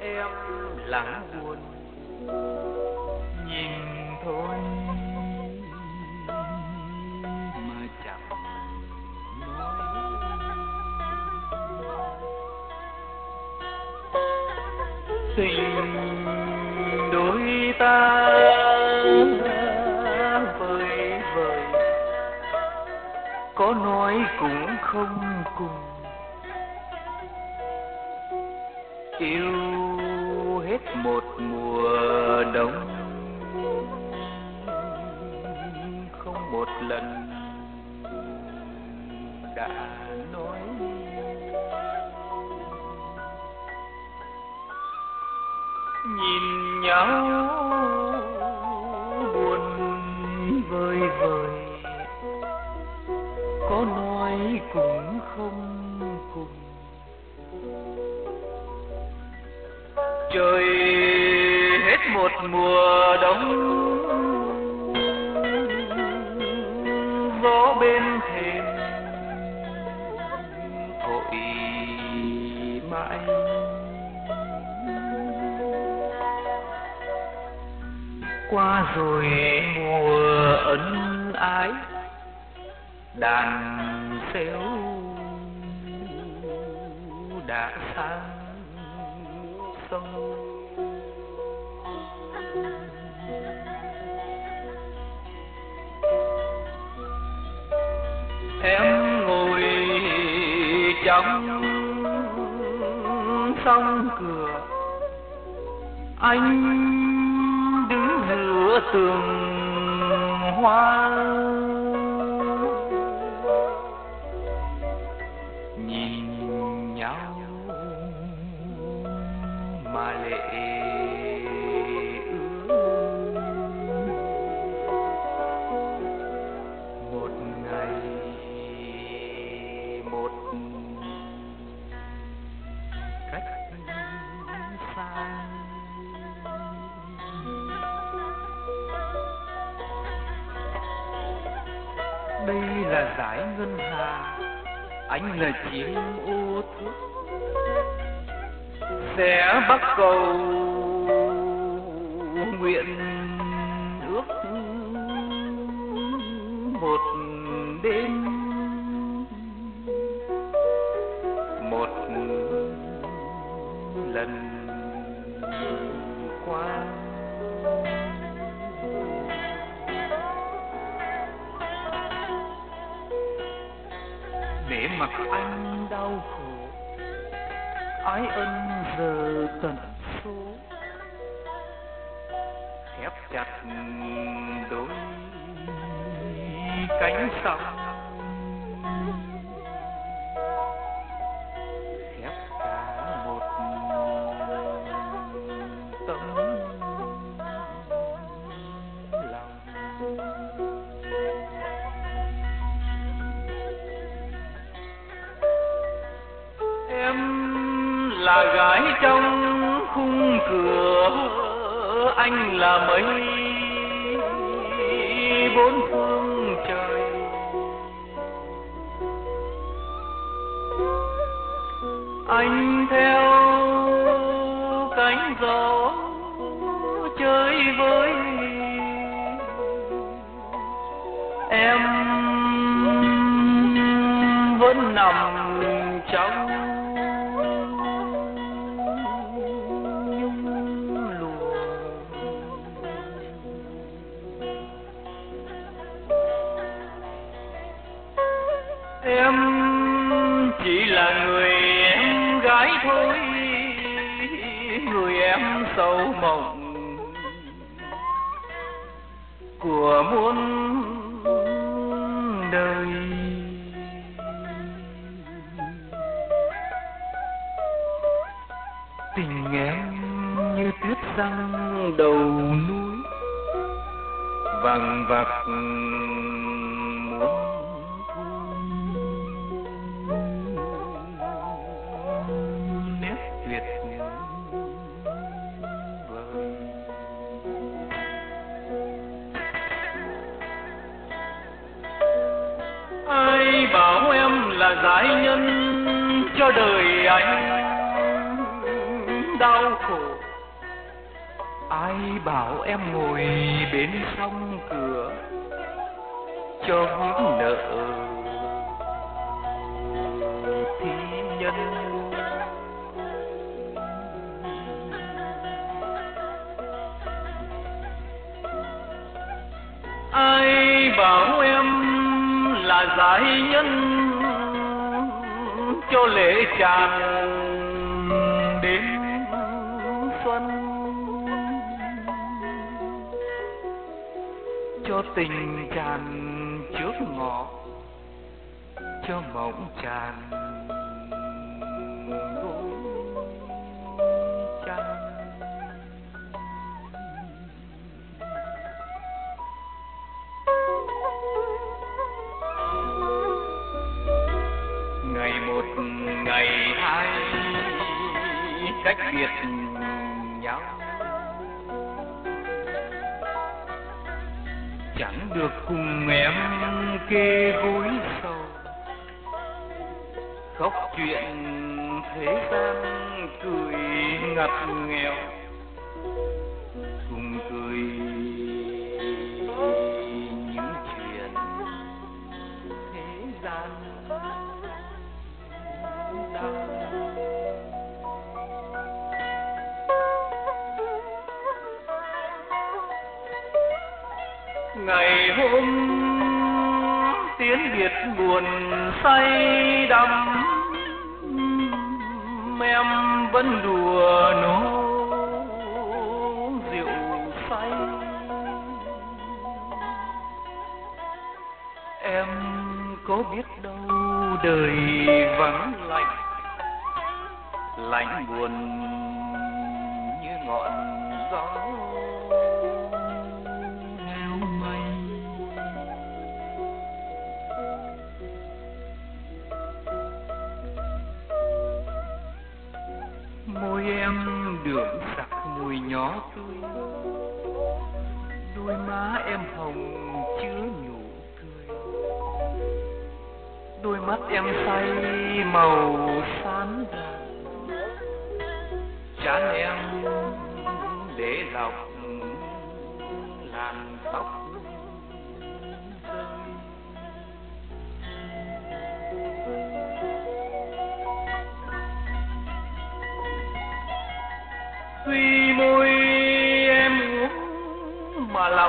em lặng buồn. Nhìn thôi. Mà chẳng nói. Tình đôi ta vơi vời. Có nói cũng không cùng. Yêu hết một mùa đông. Không một lần đã nói nhìn nhau buồn vơi vời. Có nói cũng không một mùa đông. Gió bên thềm thổi mãi. Qua rồi mùa ân ái, đàn xéo đã sang sông. Chấm sông cửa. Anh đứng giữa tường hoa. Nhìn nhau mà lệ đây là giải ngân hà anh là chim ô thuốc. Sẽ bắt cầu nguyện ước một đêm. Một lần qua. Mặt anh đau khổ. Ái ân giờ tận số. Khép chặt đôi cánh sóng khép cả một tâm gái trong khung cửa, anh là mấy bốn phương trời. Anh theo cánh gió chơi với em, vẫn nằm trong là người em gái thôi, người em sâu mộng của muôn đời. Tình em như tuyết răng đầu núi, vàng vặc ai bảo em là giải nhân cho đời anh đau khổ. Ai bảo em ngồi bên sông cửa cho hướng nợ là giải nhân cho lễ tràn đến xuân. Cho tình tràn trước ngọ, cho mộng tràn biệt nhau chẳng được cùng em kê gối sầu. Khóc chuyện thế gian cười ngặt nghèo. Cùng cười ngày hôm tiến biệt buồn say đắm. Em vẫn đùa nô rượu say. Em có biết đâu đời vắng lạnh lạnh buồn như ngọn gió. Đường sặc mùi nhỏ tươi đôi má em hồng chứa nhủ cười đôi mắt em say màu xanh.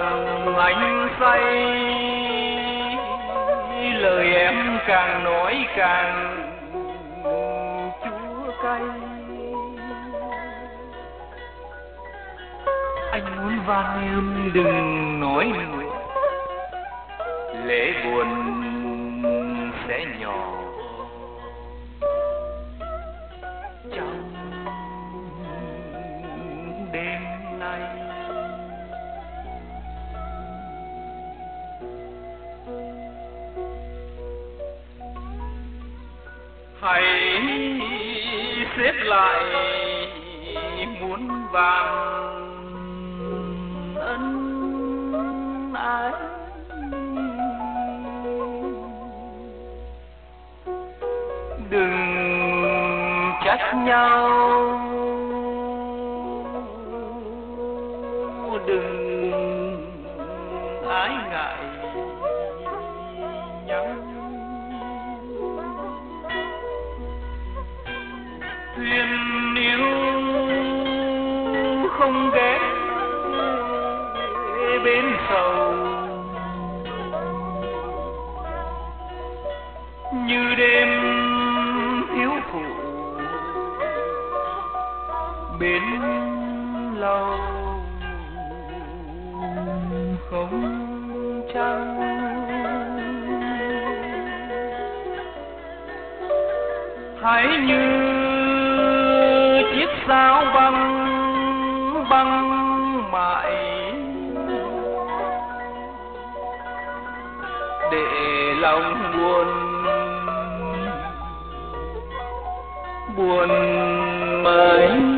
Lòng anh say. Lời em càng nói càng chua cay. Anh muốn van em đừng nói nữa lễ buồn sẽ nhỏ. Hãy xếp lại muốn vàng ân ái. Đừng trách nhau. Bên sầu. Như đêm thiếu phụ bên lâu. Không trăng. Hãy như chiếc sao băng băng lòng buồn. Buồn mới